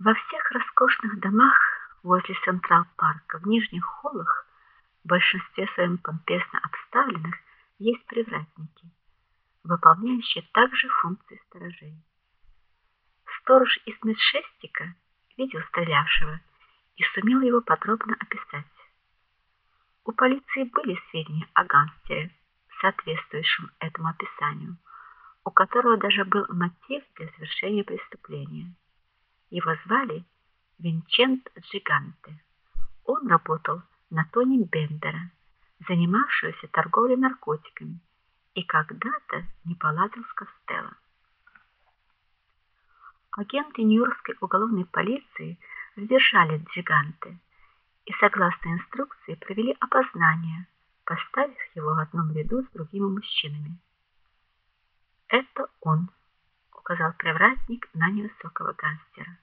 Во всех роскошных домах возле Централ-парка в нижних холлах, в большинстве своем помпезно обставленных, есть привратники, выполняющие также функции сторожей. Сторож из медшестика видел стрелявшего и сумел его подробно описать. У полиции были сведения о гангстере, соответствующем этому описанию, у которого даже был мотив для совершения преступления. Его звали Винчент Джиганте. Он работал на Тони Бендера, занимавшегося торговлей наркотиками, и когда-то не поладил с Костелло. Агенты Нью-Йоркской уголовной полиции задержали Джиганте и согласно инструкции провели опознание, поставив его в одном ряду с другими мужчинами. "Это он", указал привратник на невысокого гангстера.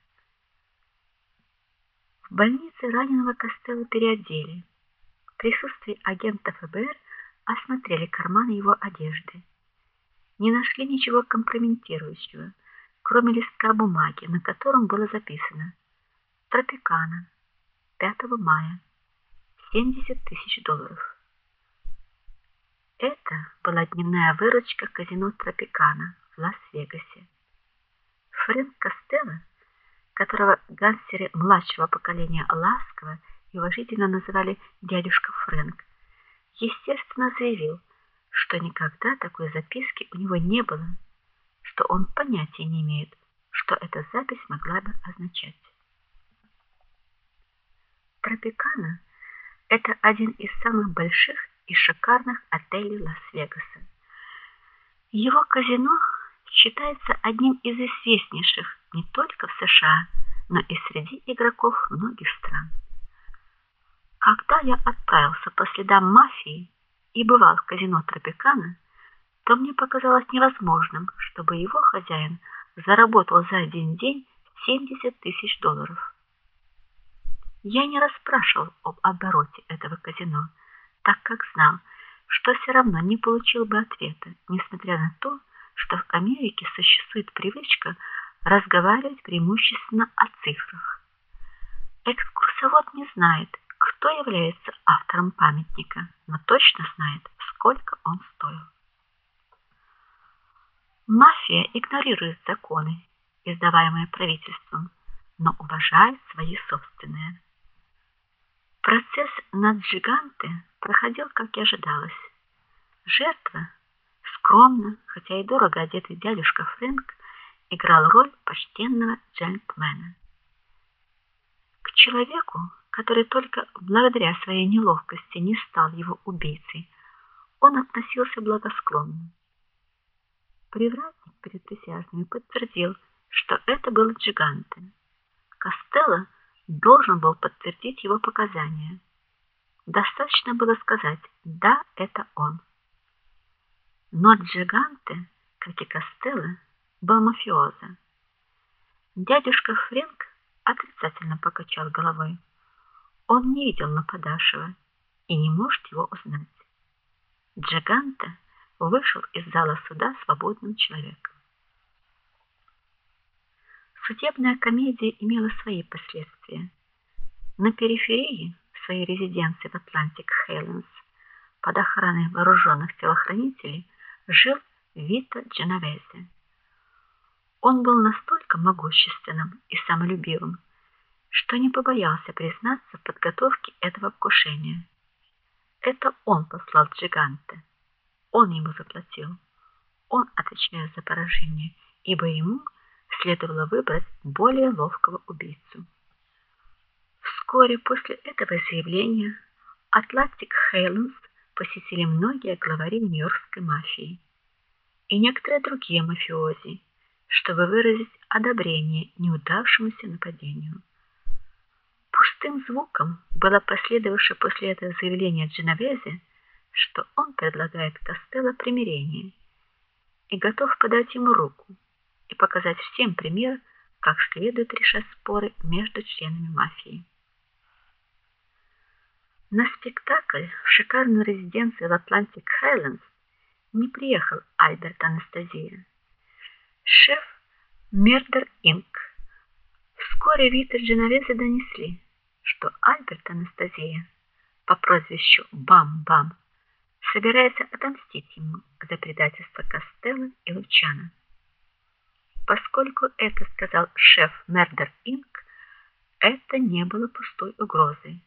В больнице раненого Костелло переодели. В присутствии агентов ФБР осмотрели карманы его одежды. Не нашли ничего компрометирующего, кроме листка бумаги, на котором было записано: Тропикана, 5 мая, 70 тысяч долларов. Это была дневная выручка казино Тропикана в Лас-Вегасе. Фрэнк Костелло, которого гангстеры младшего поколения ласково и уважительно называли дядюшка Фрэнк, естественно заявил, что никогда такой записки у него не было что он понятия не имеет, что эта запись могла бы означать. Тропикана это один из самых больших и шикарных отелей Лас-Вегаса. Его казино считается одним из известнейших не только в США, но и среди игроков многих стран. Когда я отправился по следам мафии и бывал в казино Тропикана, то мне показалось невозможным, чтобы его хозяин заработал за один день 70 тысяч долларов. Я не расспрашивал об обороте этого казино, так как знал, что все равно не получил бы ответа, несмотря на то, что в Америке существует привычка разговаривать преимущественно о цифрах. Экскурсовод не знает, кто является автором памятника, но точно знает, сколько он стоил. Мафия игнорирует законы, издаваемые правительством, но уважает свои собственные. Процесс над Джиганте проходил, как и ожидалось. Жертва, скромно, хотя и дорого одетый дядюшка Фрэнк, играл роль почтенного джентльмена. К человеку, который только благодаря своей неловкости не стал его убийцей, он относился благосклонно. Привратник перед присяжными подтвердил, что это был Джиганте. Костелло должен был подтвердить его показания. Достаточно было сказать: "Да, это он". Но Джиганте, как и Костелло, был мафиоза. Дядюшка Фрэнк отрицательно покачал головой. Он не видел нападавшего и не может его узнать. Джиганте вышел из зала суда свободным человеком. Судебная комедия имела свои последствия. На периферии своей резиденции в Атлантик Хейлендс под охраной вооруженных телохранителей жил Вита Дженовезе. Он был настолько могущественным и самолюбивым, что не побоялся признаться в подготовке этого покушения. Это он послал Джиганте он ему заплатил. Он отвечает за поражение, ибо ему следовало выбрать более ловкого убийцу. Вскоре после этого заявления Атлантик Хейлендс посетили многие главари нью-йоркской мафии и некоторые другие мафиози, чтобы выразить одобрение неудавшемуся нападению. Пустым звуком было последовавшее после этого заявление Дженовезе, что он предлагает Костелло примирение и готов подать ему руку и показать всем пример, как следует решать споры между членами мафии. На спектакль в шикарную резиденцию в Атлантик Хайлендс не приехал Альберт Анастасия. Шеф Мердер Инк. Вскоре Вита Дженовезе донесли, что Альберт Анастасия по прозвищу Бам-Бам собирается отомстить ему за предательство Костелло и Лучана. Поскольку это сказал шеф Мердер Инк, это не было пустой угрозой.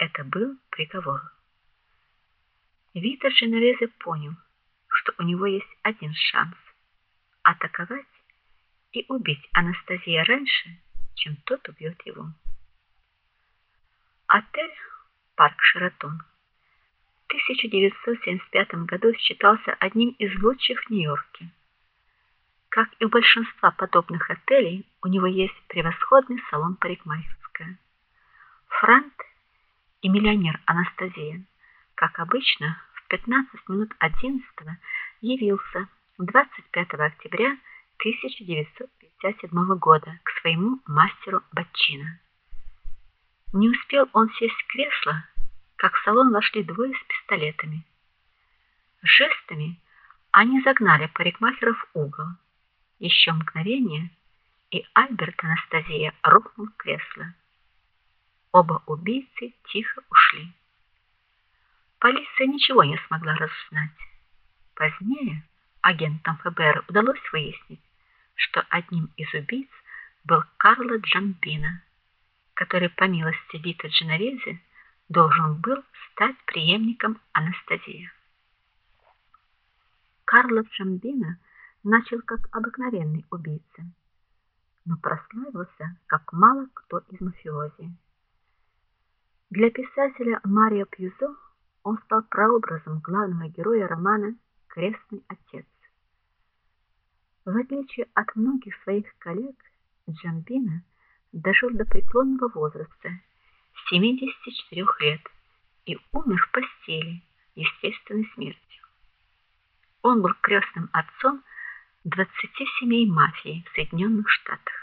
Это был приговор. Витер Женевезе понял, что у него есть один шанс атаковать и убить Анастасия раньше, чем тот убьет его. Отель Парк Шератон в 1975 году считался одним из лучших в Нью-Йорке. Как и у большинства подобных отелей, у него есть превосходный салон парикмахерская. Франт и миллионер Анастасия, как обычно, в 15 минут 11 явился 25 октября 1957 года к своему мастеру Баччино. Не успел он сесть в кресло, как в салон вошли двое с пистолетами. Жестами они загнали парикмахера в угол. Еще мгновение, и Альберт Анастасия рухнул в кресло. Оба убийцы тихо ушли. Полиция ничего не смогла разузнать. Позднее агентам ФБР удалось выяснить, что одним из убийц был Карло Джамбино, который по милости Вита Дженовезе должен был стать преемником Анастасии. Карло Джамбино начал как обыкновенный убийца, но прославился как мало кто из мафиози. Для писателя Марио Пьюзо он стал прообразом главного героя романа Крестный отец. В отличие от многих своих коллег, Джамбино дожил до преклонного возраста 74 лет и умер в постели естественной смертью. Он был крестным отцом 20 семей мафии в Соединенных Штатах.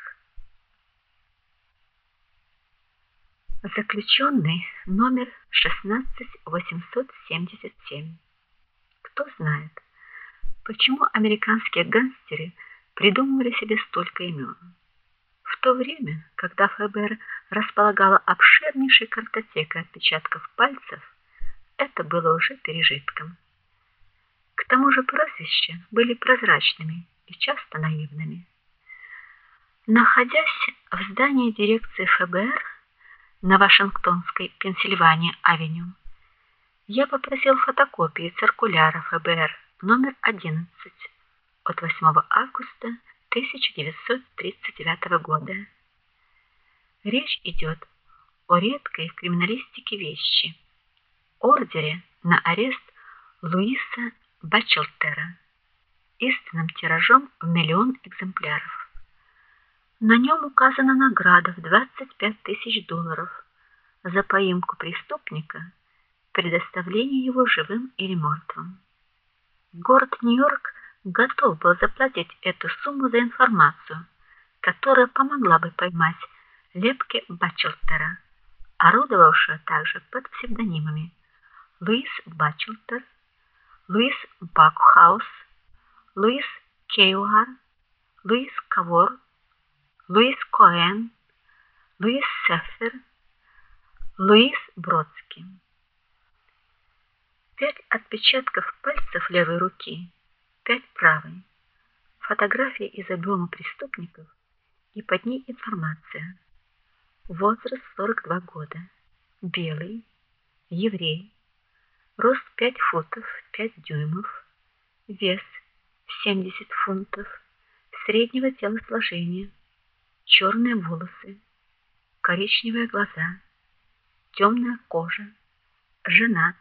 Заключенный номер 16877. Кто знает, почему американские гангстеры придумывали себе столько имен. В то время, когда ФБР располагало обширнейшей картотекой отпечатков пальцев, это было уже пережитком. К тому же прозвища были прозрачными и часто наивными. Находясь в здании дирекции ФБР на Вашингтонской Пенсильвания-авеню, я попросил фотокопии циркуляра ФБР номер 11 от 8 августа 1939 года. Речь идет о редкой в криминалистике вещи ордере на арест Луиса Бачелтера истинным тиражом в миллион экземпляров. На нем указана награда в 25 тысяч долларов за поимку преступника, предоставление его живым или мертвым. Город Нью-Йорк готов был заплатить эту сумму за информацию, которая помогла бы поймать Лепке Бачелтера, орудовавшего также под псевдонимами Луис Бачелтер, Луис Бакхаус, Луис Кейуар, Луис Кавор, Луис Коэн, Луис Сефер, Луис Бродский. Пять отпечатков пальцев левой руки, пять правой. Фотография из альбома преступников и под ней информация. Возраст 42 года. Белый, еврей. Рост 5 футов 5 дюймов. Вес 70 фунтов. Среднего телосложения. Черные волосы, коричневые глаза, темная кожа. Женат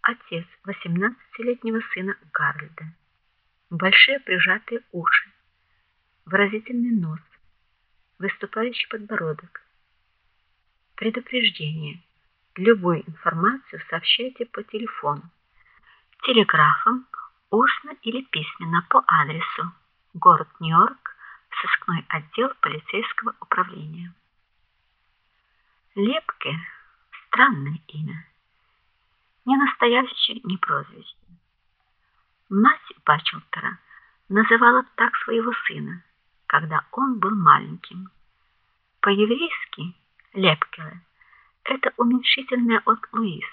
отец 18-летнего сына Гарльда. Большие прижатые уши, выразительный нос, выступающий подбородок. Предупреждение. Любую информацию сообщайте по телефону, телеграфом, устно или письменно по адресу город Нью-Йорк, сыскной отдел полицейского управления. Лепке странное имя не настоящее, ни прозвище. Мать Бачелтера называла так своего сына, когда он был маленьким. По-еврейски Лепкеле это уменьшительное от Луис.